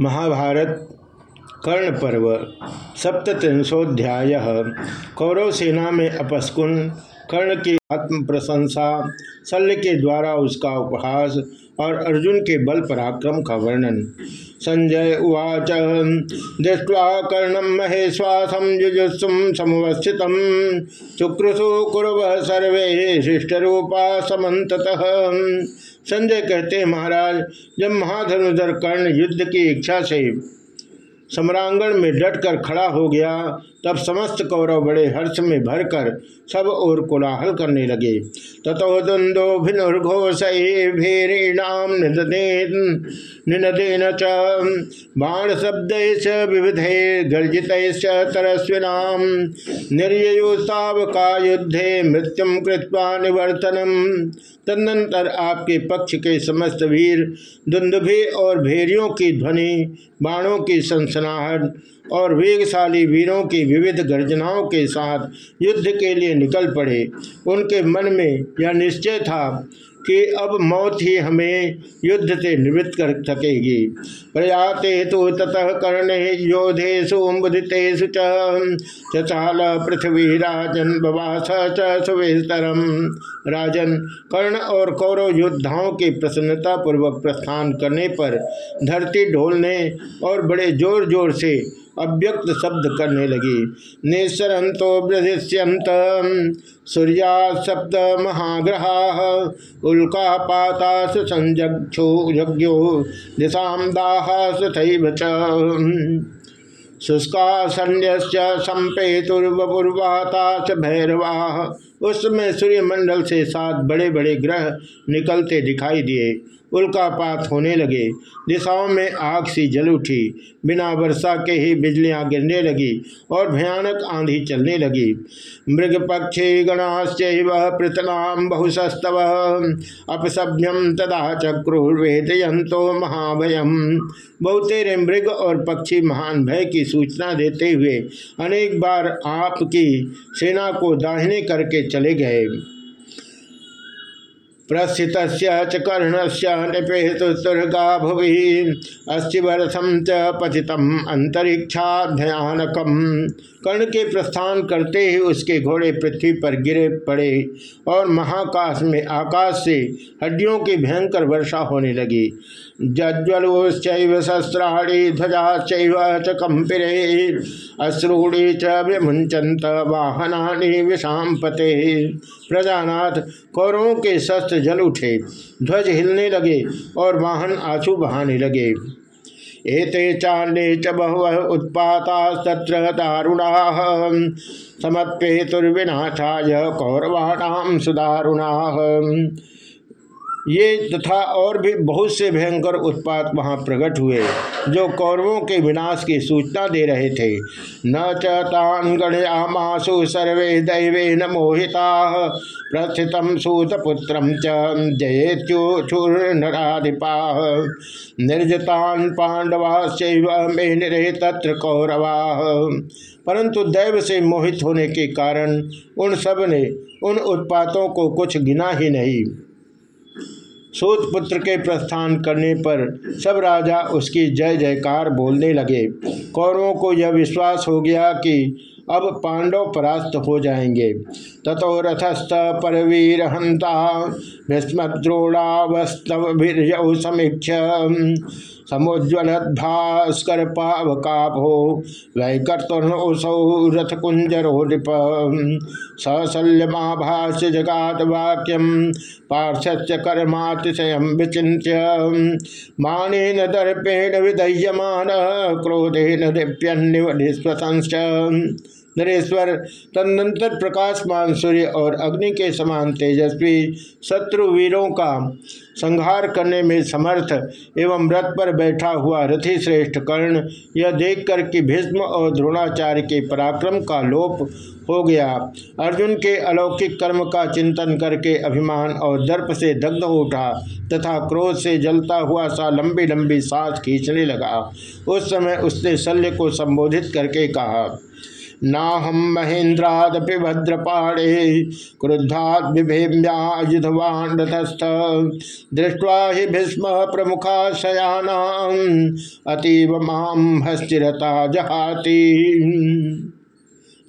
महाभारत कर्ण पर्व सप्तशोध्याय कौरव सेना में अपस्कुन, कर्ण की आत्म प्रशंसा, शल्य के द्वारा उसका उपहास और अर्जुन के बल पराक्रम का वर्णन। संजय उवाच, दृष्टवा कर्णम महेश्वासम जुजुत्सुम समुवस्थित। चुक्रसु कुरव सर्वे शिष्ट रूपा समत संजय कहते हैं महाराज, जब महाधनुधर कर्ण युद्ध की इच्छा से सम्रांगण में डटकर खड़ा हो गया तब समस्त कौरव बड़े हर्ष में भरकर सब और कोलाहल करने लगे। तथो भीरीणाम निनदेन च। बाण शब्द विविधे गर्जित तरस्विनाम निर्युतावका युद्धे मृत्युम कृत्वा निवर्तनम तदनंतर आपके पक्ष के समस्त वीर दुंदुभि और भेरियों की ध्वनि, बाणों की सनसनाहट और वेगशाली वीरों की विविध गर्जनाओं के साथ युद्ध के लिए निकल पड़े। उनके मन में यह निश्चय था कि अब मौत ही हमें युद्ध से निवृत्त कर सकेगी। प्रयाते तो ततः कर्णे मुदितेषु चाल पृथ्वी राजन बवास सुवेस्तरम। राजन, कर्ण और कौरव योद्धाओं के प्रसन्नता पूर्वक प्रस्थान करने पर धरती ढोलने और बड़े ज़ोर ज़ोर से अव्यक्त शब्द करने लगी। निसरंतो ब्रधिष्यंत सूर्या सप्त महाग्रहा। उल्का पाता संजक्षो यज्ञो। दिशा दाह सुथैव शुष्का संपेतुर्वपूर्वाता च भैरवा। उस समय सूर्यमंडल से सात बड़े बड़े ग्रह निकलते दिखाई दिए। उल्कापात होने लगे। दिशाओं में आग सी जल उठी। बिना वर्षा के ही बिजलियाँ गिरने लगी और भयानक आंधी चलने लगी। मृग पक्षी गणाश्च पृतनाम बहुसस्तव अपसभ्यम तदा चक्रुर्वेदयंतो महाभयम। बहुतेरे मृग और पक्षी महान भय की सूचना देते हुए अनेक बार आपकी सेना को दाहिने करके चले गए। प्रस्थित च कर्ण से निपेतुर्गा भुवि अस्थिवरथम च पतितम अंतरिक्षाध्यानकम कर्ण के प्रस्थान करते ही उसके घोड़े पृथ्वी पर गिरे पड़े और महाकाश में आकाश से हड्डियों की भयंकर वर्षा होने लगी। जज्वलोश्चैव शस्त्राणी ध्वजाश्चैव च कंपिरे, अश्रूणी च विमुंचंत वाहना विषाम पते प्रजानाथ, कौरवों के शस्त्र जल उठे, ध्वज हिलने लगे और वाहन आँसू बहाने लगे। एते चाले च बहव उत्पाता तत्र दारुणा। समत्पेतुर्विनाशाय कौरवाणाम सुदारुणा। ये तथा और भी बहुत से भयंकर उत्पात वहाँ प्रकट हुए, जो कौरवों के विनाश की सूचना दे रहे थे। न चान गणयामासु सर्वे दैवे न मोहिता प्रस्थित सूतपुत्र जयेत्युराधिपा निर्जतान पांडवाश्चैव मे निरे तत्र कौरवा। परंतु दैव से मोहित होने के कारण उन सबने उन उत्पातों को कुछ गिना ही नहीं। सूत पुत्र के प्रस्थान करने पर सब राजा उसकी जय जयकार बोलने लगे। कौरवों को यह विश्वास हो गया कि अब पांडव परास्त हो जाएँगे। ततो रथस्थ परवीर हंता भीष्म द्रोणावस्तव समीक्ष समुज्वल भास्कर पावकाभो वैकर्तुसौ रथ कुंजरो नृप सशल्यमाभाष्य जगात वाक्यम पार्श्य कर्मातिशय विचिन्त्य मानेन दर्पेण विदह्यमान क्रोधेन दीप्यन्निवधिस्वसंश्च नरेश्वर, तदनंतर प्रकाशमान सूर्य और अग्नि के समान तेजस्वी शत्रु वीरों का संहार करने में समर्थ एवं रथ पर बैठा हुआ रथी श्रेष्ठ कर्ण यह देखकर कि भीष्म और द्रोणाचार्य के पराक्रम का लोप हो गया। अर्जुन के अलौकिक कर्म का चिंतन करके अभिमान और दर्प से दग्ध उठा तथा क्रोध से जलता हुआ सा लंबी लंबी सांस खींचने लगा। उस समय उसने शल्य को संबोधित करके कहा नाहम महेन्द्रादपि भद्रपाणे क्रुद्धा बिभेम्यायुधवान दृष्ट्वा ही भीष्म प्रमुखा शयाना अतीव माम हस्तिरता जहाती।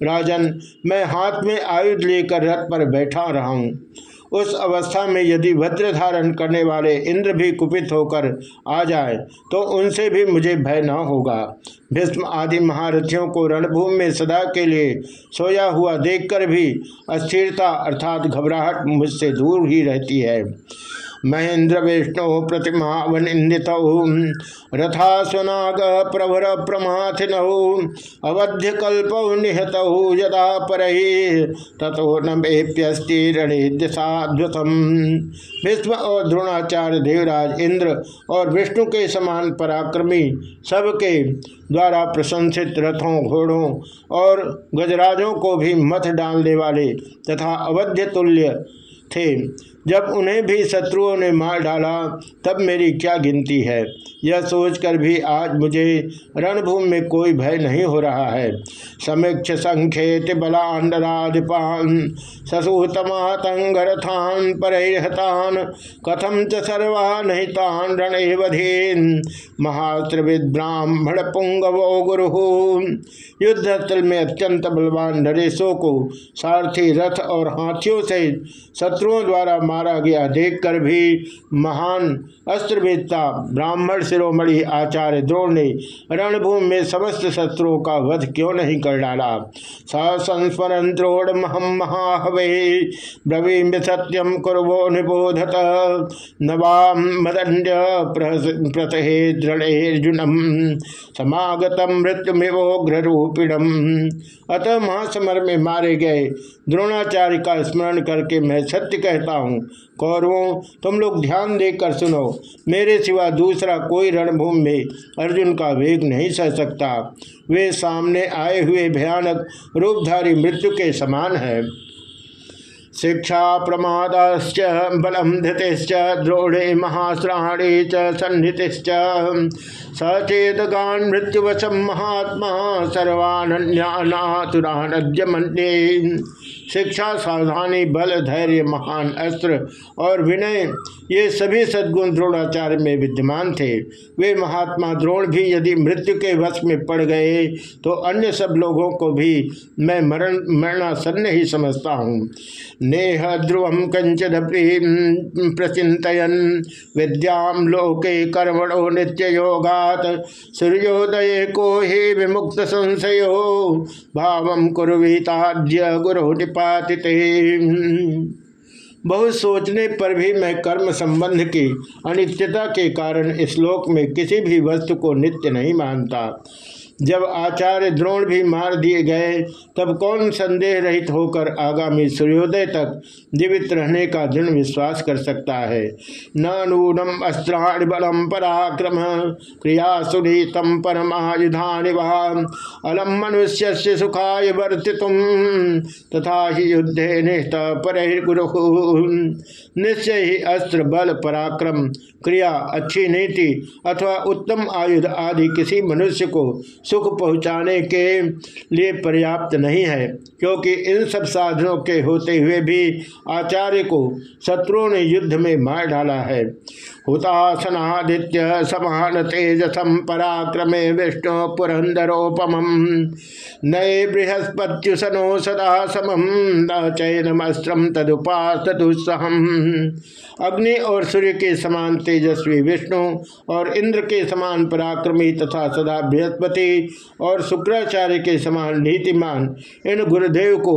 राजन, मैं हाथ में आयुध लेकर रथ पर बैठा रहा हूँ। उस अवस्था में यदि वज्र धारण करने वाले इंद्र भी कुपित होकर आ जाए तो उनसे भी मुझे भय न होगा। भीष्म आदि महारथियों को रणभूमि में सदा के लिए सोया हुआ देखकर भी अस्थिरता अर्थात घबराहट मुझसे दूर ही रहती है। महेंद्र विष्णु प्रतिमा वनिंदित रथा सुनाग प्रभर प्रमाथिन अवध्य कल्प निहत यदा पर। तथो विश्व और द्रोणाचार्य देवराज इंद्र और विष्णु के समान पराक्रमी सबके द्वारा प्रशंसित रथों, घोड़ों और गजराजों को भी मथ डालने वाले तथा अवध्य तुल्य थे। जब उन्हें भी शत्रुओं ने मार डाला, तब मेरी क्या गिनती है? यह सोचकर भी आज मुझे रणभूमि में कोई भय नहीं हो रहा है। समीक्ष संख्येत बलांडराधिपान, ससूतमातंगरथान परहतान कथम च सर्वानहितान रणेवधीन महास्त्रविद ब्राह्मण पुंगवो गुरु। युद्धस्थल में अत्यंत बलवान नरेशों को सारथी रथ और हाथियों से शत्रुओं द्वारा मारा गया देखकर भी महान अस्त्रवेदता ब्राह्मण शिरोमणि आचार्य द्रोण ने रणभूमि में समस्त शत्रुओं का वध क्यों नहीं कर डाला? संस्मरण द्रोण महम महाहवे ब्रवीम सत्यम कुरवो निबोधत। नवाम मदंड प्रसहे दृढ़ेर्जुनम समागतम मृत्युमिवोग्र रूपिणम अतः महासमर में मारे गए। द्रोणाचार्य का स्मरण करके मैं सत्य कहता हूँ, कौरवों, तुम लोग ध्यान देकर सुनो। मेरे सिवा दूसरा कोई रणभूमि में अर्जुन का वेग नहीं सह सकता। वे सामने आए हुए भयानक रूपधारी मृत्यु के समान है। शिक्षा प्रमाद बलम धृतिश्च द्रोणे महाश्राणे च सन्नितिश्च सचेतगान मृत्युवशम महात्मा सर्वान्यानातुरानद्य मन्ये शिक्षा, सावधानी, बल, धैर्य, महान अस्त्र और विनय, ये सभी सद्गुण द्रोणाचार्य में विद्यमान थे। वे महात्मा द्रोण भी यदि मृत्यु के वश में पड़ गए तो अन्य सब लोगों को भी मैं मरण, मरणासन्न ही समझता हूँ। नेह ध्रुव कंचदपि प्रचिंतन विद्याम लोके कर्मणो नित्य योगात सूर्योदय को ही विमुक्त संशयो, भाव कुरुताद्य गुरु निपातित बहुत सोचने पर भी मैं कर्म संबंध की अनित्यता के कारण इस श्लोक में किसी भी वस्तु को नित्य नहीं मानता। जब आचार्य द्रोण भी मार दिए गए, तब कौन संदेह रहित होकर आगामी सूर्योदय तक जीवित रहने का दृढ़ विश्वास कर सकता है? न नूनम अस्त्राण बलम पराक्रम क्रिया सुनीतम परमायुधानि अलम मनुष्य से सुखाय वर्तितुम, तथा ही युद्धे निष्ठ पर निश्चय ही अस्त्र बल पराक्रम क्रिया अच्छी नीति अथवा उत्तम आयुध आदि किसी मनुष्य को सुख पहुँचाने के लिए पर्याप्त नहीं है, क्योंकि इन सब साधनों के होते हुए भी आचार्य को शत्रुओं ने युद्ध में मार डाला है। हुतासनादित्य समान तेजसम पराक्रमे विष्णु पुरंदरोपम। नए बृहस्पत्युसनो सदा समम चैनमस्त्रम तदुपास अग्नि और सूर्य के समान तेजस्वी, विष्णु और इंद्र के समान पराक्रमी तथा सदा बृहस्पति और शुक्राचार्य के समान नीतिमान इन गुरुदेव को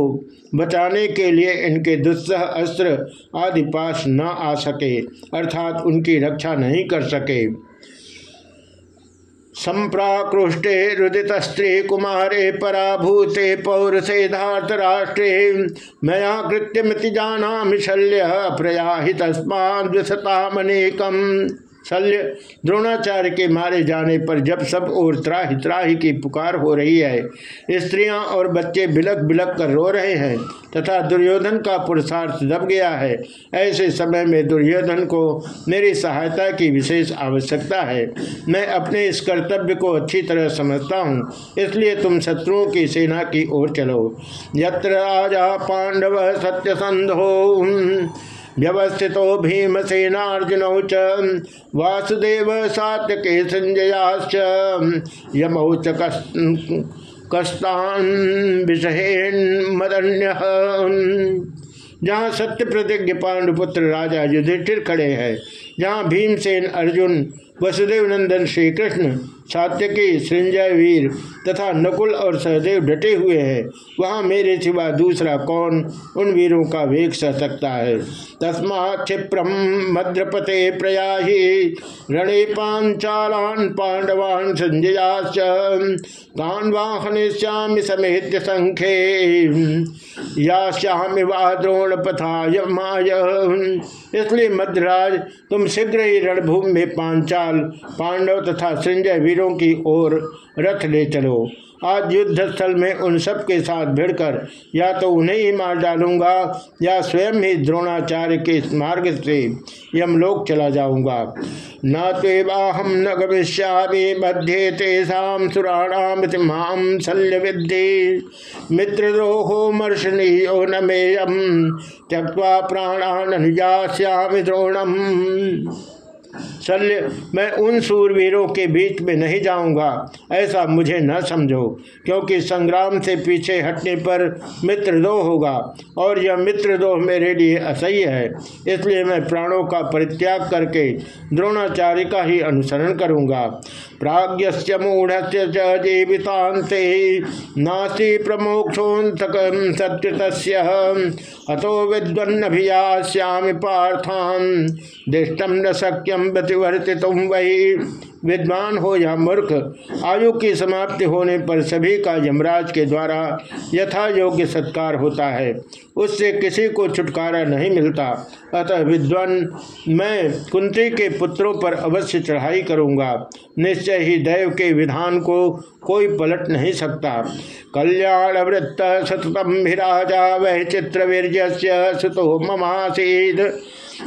बचाने के लिए इनके दुस्सह अस्त्र आदि पास न आ सके, अर्थात उनकी रक्षा नहीं कर सके। संप्राकृष्टे रुदित स्त्री कुमारे पराभूते पौरसे धात राष्ट्रे मया कृत्यमति जाना शल्य प्रयाहित मनेकम शल्य द्रोणाचार्य के मारे जाने पर जब सब और त्राही त्राही की पुकार हो रही है, स्त्रियाँ और बच्चे बिलक बिलक कर रो रहे हैं, तथा दुर्योधन का पुरुषार्थ दब गया है। ऐसे समय में दुर्योधन को मेरी सहायता की विशेष आवश्यकता है। मैं अपने इस कर्तव्य को अच्छी तरह समझता हूँ, इसलिए तुम शत्रुओं की सेना की ओर चलो। यत्र राजा पांडव सत्य संधो व्यवस्थित भीमसेनार्जुन च। वासुदेव सात्यके संजयाश्च। यमौ च कस्तान मदन्य। जहाँ सत्य प्रतिज्ञ पांडुपुत्र राजा युधिष्ठिर खड़े हैं, जहाँ भीमसेन अर्जुन वसुदेव नंदन श्री कृष्ण सात्यकी संजय वीर तथा नकुल और सहदेव डटे हुए हैं। वहाँ मेरे सिवा दूसरा कौन? उन वीरों का वेग सह सकता है। तस्मा क्षिप्रम मद्रपते प्रयाही, रणें पांचालान पांडवान संजयाश्च वाहन समेत संख्ये या श्याम द्रोण माय। इसलिए मध्यराज तुम शीघ्र ही रणभूमि में पांचाल पांडव तथा संजय वीरों की ओर रथ ले चलो। आज युद्ध स्थल में उन सब के साथ भिड़कर या तो उन्हें ही मार डालूँगा या स्वयं ही द्रोणाचार्य के मार्ग से यमलोक चला जाऊँगा। न तेवाहम न गमिष्यामि मध्य तेषाम सुराणाम माम शल्य विद्धि मित्रद्रोहो मर्शनीयो न मेयम त्यक्वा प्राणान अनुजास्यामि द्रोणम। शल्य, मैं उन सूरवीरों के बीच में नहीं जाऊँगा। ऐसा मुझे न समझो, क्योंकि संग्राम से पीछे हटने पर मित्रदोह होगा, और यह मित्रदोह मेरे लिए असह्य है। इसलिए मैं प्राणों का परित्याग करके द्रोणाचार्य का ही अनुसरण करूँगा। प्राज्ञ मूढ़ जीवितांते नास्ति प्रमोक्षोन्तक सत्युत अतो विद्वन्नभियास्यामि पार्थान दिष्टम न सक्यम प्रतिवर्तित वही विद्वान हो या मूर्ख, आयु की समाप्ति होने पर सभी का यमराज के द्वारा यथा योग्य सत्कार होता है। उससे किसी को छुटकारा नहीं मिलता। अतः विद्वान, मैं कुंती के पुत्रों पर अवश्य चढ़ाई करूँगा। निश्चय ही दैव के विधान को कोई पलट नहीं सकता। कल्याण वृत्त सततम राजा वह चित्रवीर्य सुतो ममासीद।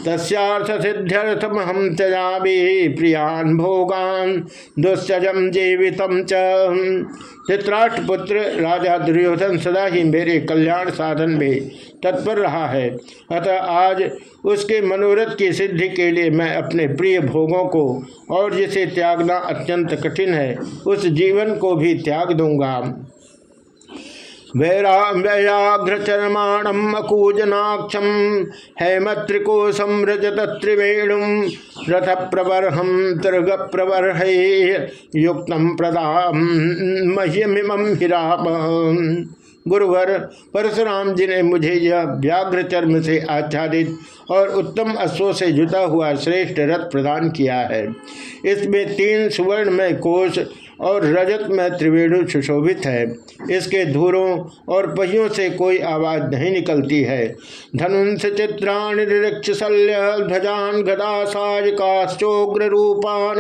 तस्थ सिद्ध्यर्थम हम त्यजामी। प्रियान दुस्सजम जीवित चित्राष्ट्रपुत्र राजा दुर्योधन सदा ही मेरे कल्याण साधन में तत्पर रहा है। अतः आज उसके मनोरथ की सिद्धि के लिए मैं अपने प्रिय भोगों को और जिसे त्यागना अत्यंत कठिन है, उस जीवन को भी त्याग दूँगा। वैराव्ययाघ्रचरमाणम अकूजनाक्षम हेमत्रिकोशम रजत त्रिवेणु रथ प्रवर्हम तर्ग प्रवर्ह युक्त प्रदा मह्यमिम हिराप। गुरुवर परशुराम जी ने मुझे यह व्याघ्र चर्म से आच्छादित और उत्तम अश्वों से जुटा हुआ श्रेष्ठ रथ प्रदान किया है। इसमें तीन सुवर्ण में कोष और रजत में त्रिवेणु सुशोभित है। इसके धूरों और पहियों से कोई आवाज़ नहीं निकलती है। धनुष चित्राण शल्य ध्वजान गदा साजकाश्चोग्र रूपान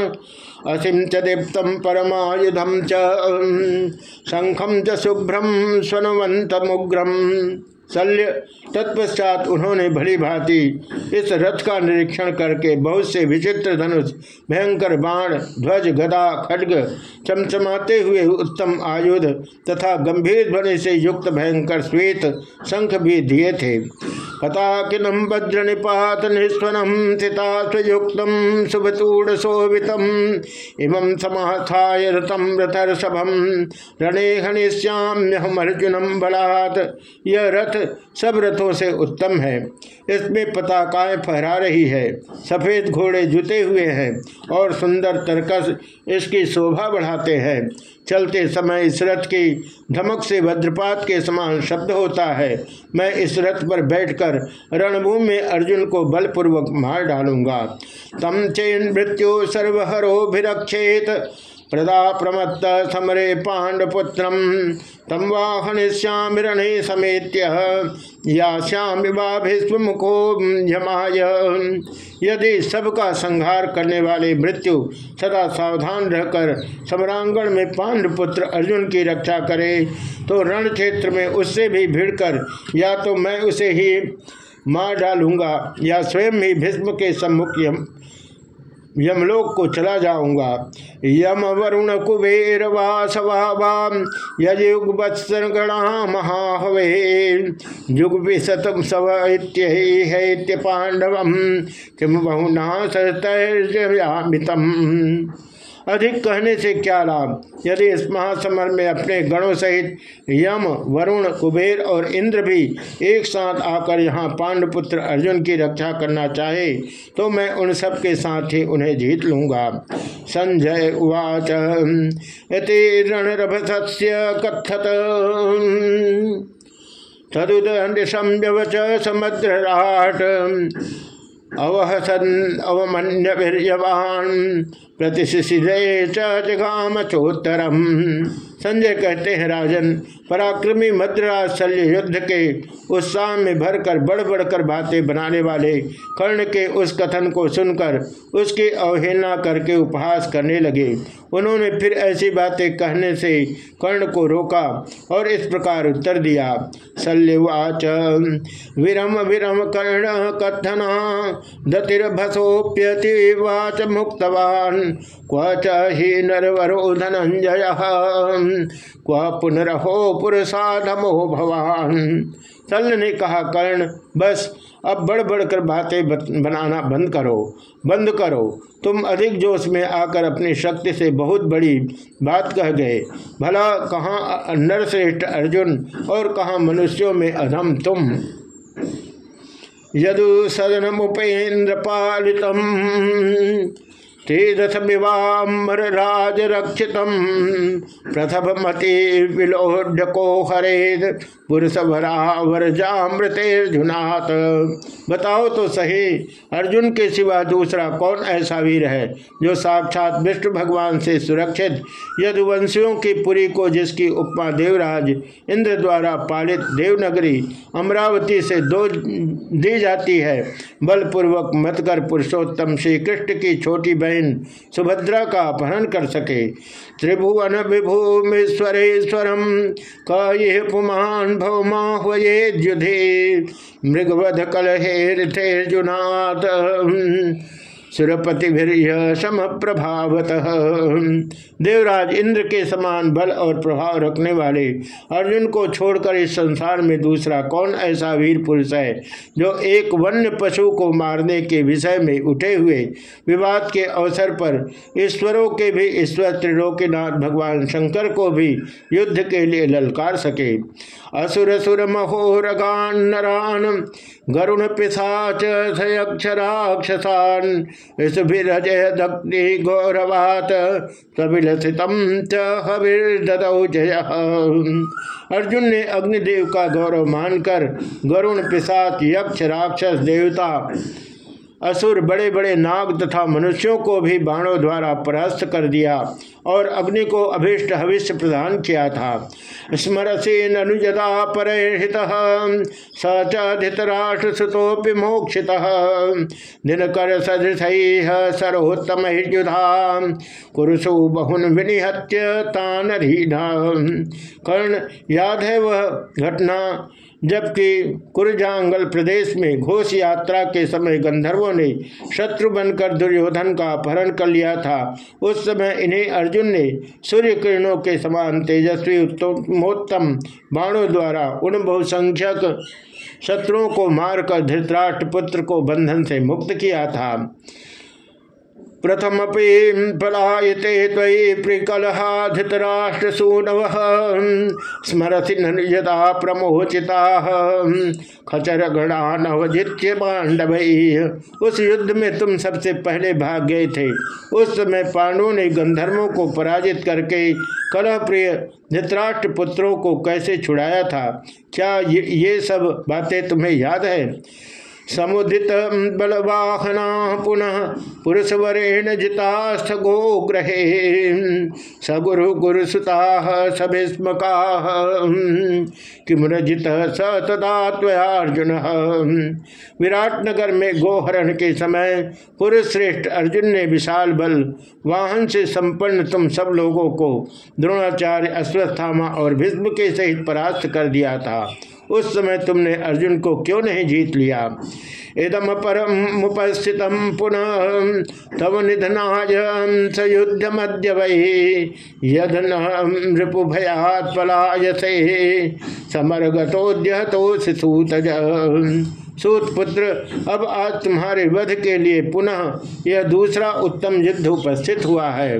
असिम च दीप्तम परमायुधम च शंखम च शुभ्रम स्वनवंतमुग्रम। शल्य तत्पश्चात उन्होंने भली भांति इस रथ का निरीक्षण करके बहुत से विचित्र धनुष, भयंकर बाण, ध्वज, गदा, खड्ग, चमचमाते हुए उत्तम आयुध तथा गंभीर ध्वनि से युक्त भयंकर श्वेत शंख भी दिए थे। पताकिनम वज्र निपात निस्वनम चितायुक्त शुभतूड़ शोभितम इमं समय रतम रथर्षभम रणे हनिश्याम्यहम अर्जुनम बलात्। यह रथ सब रथों से उत्तम है। इसमें पताकाएँ फहरा रही है। सफ़ेद घोड़े जुते हुए हैं और सुंदर तरकस इसकी शोभा बढ़ाते हैं। चलते समय इस रथ की धमक से वज्रपात के समान शब्द होता है। मैं इस रथ पर बैठकर रणभूमि में अर्जुन को बलपूर्वक मार डालूँगा। तम चैन मृत्यु सर्वहरोभिरक्षेत प्रदा प्रमत्त समरे पांडपुत्र तम वाहनिश्यामिरणे समेत्य याश्याम विवाभिस्वमुखो यमाय। यदि सबका संहार करने वाले मृत्यु सदा सावधान रहकर समरांगण में पांडपुत्र अर्जुन की रक्षा करे तो रण क्षेत्र में उससे भी भिड़कर या तो मैं उसे ही मार डालूँगा या स्वयं ही भीष्म के सम्मुख यमलोक को चला जाऊँगा। यम वरुण कुबेर वासवाम युग गणा महाहवे। युग विशतम सव इत्य पांडव किम बहुना सतर्जयामितम अधिक कहने से क्या लाभ? यदि इस महासमर में अपने गणों सहित यम, वरुण, कुबेर और इंद्र भी एक साथ आकर यहाँ पांडपुत्र अर्जुन की रक्षा करना चाहे तो मैं उन सब के साथ ही उन्हें जीत लूँगा। संजय उवाच यति रणरभस्य कथत। तदुदृशम व्यवच समुद्रराट अवहसन अवमन्यवान प्रतिशिशिरे जगाम चोत्तरम संजय कहते हैं, राजन, पराक्रमी मद्राज शल्य युद्ध के उत्साह में भरकर बढ़ बढ़कर बातें बनाने वाले कर्ण के उस कथन को सुनकर उसकी अवहेलना करके उपहास करने लगे। उन्होंने फिर ऐसी बातें कहने से कर्ण को रोका और इस प्रकार उत्तर दिया, शल्यवाच, विरम विरम कर्ण कथना दतिर्भसोप्यति वाच मुक्तवान क्वच ही नरवरो धनंजय। क्व पुनरहो पुरुषाधमो भवान। सल ने कहा, कर्ण, बस, अब बढ़ बढ़ कर बातें, बनाना बंद करो बंद करो। तुम अधिक जोश में आकर अपनी शक्ति से बहुत बड़ी बात कह गए। भला कहाँ नरश्रेष्ठ अर्जुन और कहाँ मनुष्यों में अधम तुम? यदु सदन मुपेन्द्र पालितम। तेजसमिवाम्बर राज रक्षित प्रथम मति विलोडको हरेद पुरुष वरावरजामृतेर्जुनाथ बताओ तो सही, अर्जुन के सिवा दूसरा कौन ऐसा वीर है, जो साक्षात विष्णु भगवान से सुरक्षित, यदुवंशियों की पुरी को जिसकी उपमा देवराज इंद्र द्वारा पालित देवनगरी अमरावती से दो दी जाती है, बलपूर्वक मतकर पुरुषोत्तम श्री कृष्ण की छोटी बहन सुभद्रा का अपहरण कर सके। त्रिभुवन विभूमेश्वरेश्वरम का यह पुमान भवमा हुए युधे मृगवध कलहेर्जुनाथ सुरपति सम प्रभावत देवराज इंद्र के समान बल और प्रभाव रखने वाले अर्जुन को छोड़कर इस संसार में दूसरा कौन ऐसा वीर पुरुष है जो एक वन्य पशु को मारने के विषय में उठे हुए विवाद के अवसर पर ईश्वरों के भी ईश्वर त्रिलोकीनाथ भगवान शंकर को भी युद्ध के लिए ललकार सके। असुर सुर महोरगान नरान गरुण पिशाच सयक्षराक्षसान विषभिजय दग्नि गौरवात सविलसितम जय। अर्जुन ने अग्निदेव का गौरव मानकर गरुण पिशाच यक्ष राक्षस देवता असुर बड़े बड़े नाग तथा मनुष्यों को भी बाणों द्वारा परास्त कर दिया और अग्नि को अभिष्ट हविष्य प्रदान किया था। स्मरसे ननुजदा परहित सचितराष्ट्र सुतोपि मोक्षित। दिनकर सदृश सरोत्तम युधा कुरुसु बहुन विनिहत्य तान कर्ण याद है वह घटना जबकि कुरजांगल प्रदेश में घोष यात्रा के समय गंधर्वों ने शत्रु बनकर दुर्योधन का अपहरण कर लिया था। उस समय इन्हें अर्जुन ने सूर्य किरणों के समान तेजस्वी उत्तमोत्तम बाणों द्वारा उन बहुसंख्यक शत्रुओं को मारकर धृतराष्ट्र पुत्र को बंधन से मुक्त किया था। प्रथमपि पलायते त्वयि प्रिकलहा धृतराष्ट्रसूनव स्मरति यदा प्रमोचिता। खचर गणा नवजित्य पांडव उस युद्ध में तुम सबसे पहले भाग गए थे। उस समय पांडवों ने गंधर्वों को पराजित करके कलह प्रिय धृतराष्ट्र पुत्रों को कैसे छुड़ाया था? क्या ये, ये सब बातें तुम्हें याद है? समुदित बलवाहना पुनः पुरुषवरेण जितास्थ गो ग्रहे सगुरु गुरुसुता सभिस्मका। किमरजित स तदा विराट नगर में गोहरण के समय पुरुष श्रेष्ठ अर्जुन ने विशाल बल, वाहन से संपन्न तुम सब लोगों को द्रोणाचार्य अश्वस्थामा और भीष्म के सहित परास्त कर दिया था। उस समय तुमने अर्जुन को क्यों नहीं जीत लिया? इदम परम उपस्थित पुनः तव निधनाय सयुद्ध मध्य वही यद नृपु भयात पलायसे। समरगतोद्य तो सूतज सूत पुत्र, अब आज तुम्हारे वध के लिए पुनः यह दूसरा उत्तम युद्ध उपस्थित हुआ है।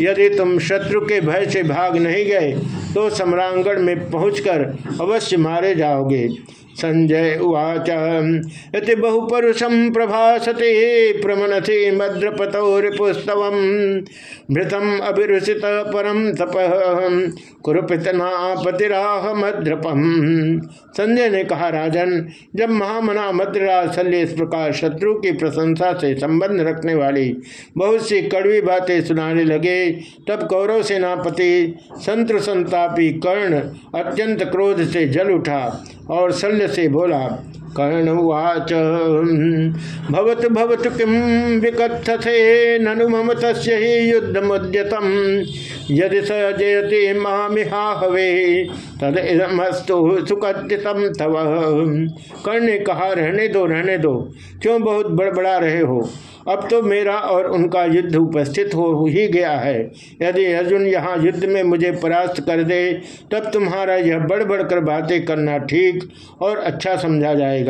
यदि तुम शत्रु के भय से भाग नहीं गए तो सम्रांगण में पहुंचकर अवश्य मारे जाओगे। संजय उवाच यति बहुपरुषम प्रभासते, प्रमनसे मद्रपतौ रिपुस्तव भृतम अभिरुषित परम तप कुरुपितनापतिराह मद्रपम। संजय ने कहा, राजन, जब महामना मद्रराज शल्य इस प्रकार शत्रु की प्रशंसा से संबंध रखने वाली बहुत सी कड़वी बातें सुनाने लगे, तब कौरव सेनापति संत्र संतापी कर्ण अत्यंत क्रोध से जल उठा और शल्य से बोला कर्णवाच। भवत भवत किम विकथसे ननु मम तस् ही युद्ध मुद्यतम यदि स जयते मामिहा हवे तद इदमस्तु तव। कर्ण ने कहा, रहने दो रहने दो। क्यों बहुत बड़बड़ा रहे हो? अब तो मेरा और उनका युद्ध उपस्थित हो, ही गया है। यदि अर्जुन यहाँ युद्ध में मुझे परास्त कर दे, तब तुम्हारा यह बढ़ बढ़ कर बातें करना ठीक और अच्छा समझा जाएगा।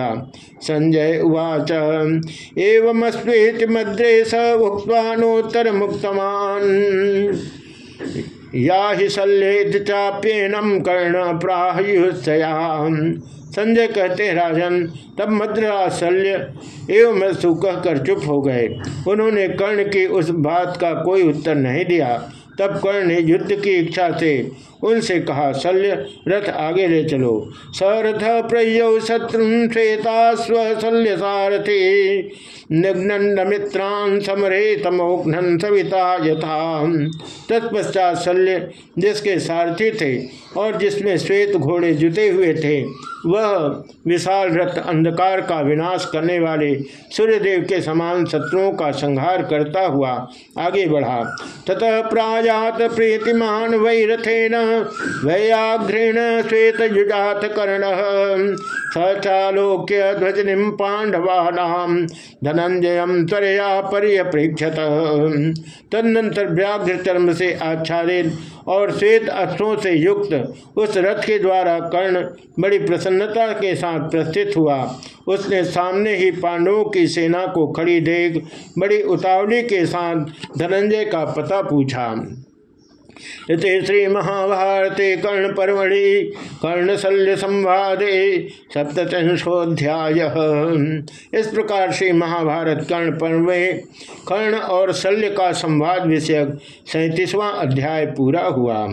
संजय उवाच एवं स्वेत मद्रेश उक्वानोत्तर मुक्तमान या ही सल्लेध चाप्यनम कर्ण प्राहुसयाम संजय कहते राजन, तब मद्राशल्य एवं सु कहकर चुप हो गए। उन्होंने कर्ण की उस बात का कोई उत्तर नहीं दिया। तब कर्ण ने युद्ध की इच्छा से उनसे कहा, शल्य, रथ आगे ले चलो। सरथ प्रयो शत्रु श्वेता स्वशल्य सारथी। निघ्न मित्रान समरे तमोघ्न सविता यथा। तत्पश्चात शल्य, जिसके सारथी थे और जिसमें श्वेत घोड़े जुते हुए थे वह विशाल रथ अंधकार का विनाश करने वाले सूर्यदेव के समान शत्रुओं का संहार करता हुआ आगे बढ़ा। ततः प्राजात प्रीतिमान वैरथेन, वैयाघ्रेण श्वेत युजात कर्ण सचालोक्य ध्वजनिम पांडवानाम धनंजय त्वरया परिप्रेक्षत तदनंतर व्याघ्र चर्म से आच्छादित और श्वेत अश्वों से युक्त उस रथ के द्वारा कर्ण बड़ी प्रसन्नता के साथ प्रस्थित हुआ। उसने सामने ही पांडवों की सेना को खड़ी देख बड़ी उतावली के साथ धनंजय का पता पूछा। इति श्री महाभारती कर्ण परमढ़ि कर्ण शल्य संवादे सप्तशोध्याय इस प्रकार से महाभारत कर्ण पर्व कर्ण और शल्य का संवाद विषयक सैंतीसवां अध्याय पूरा हुआ।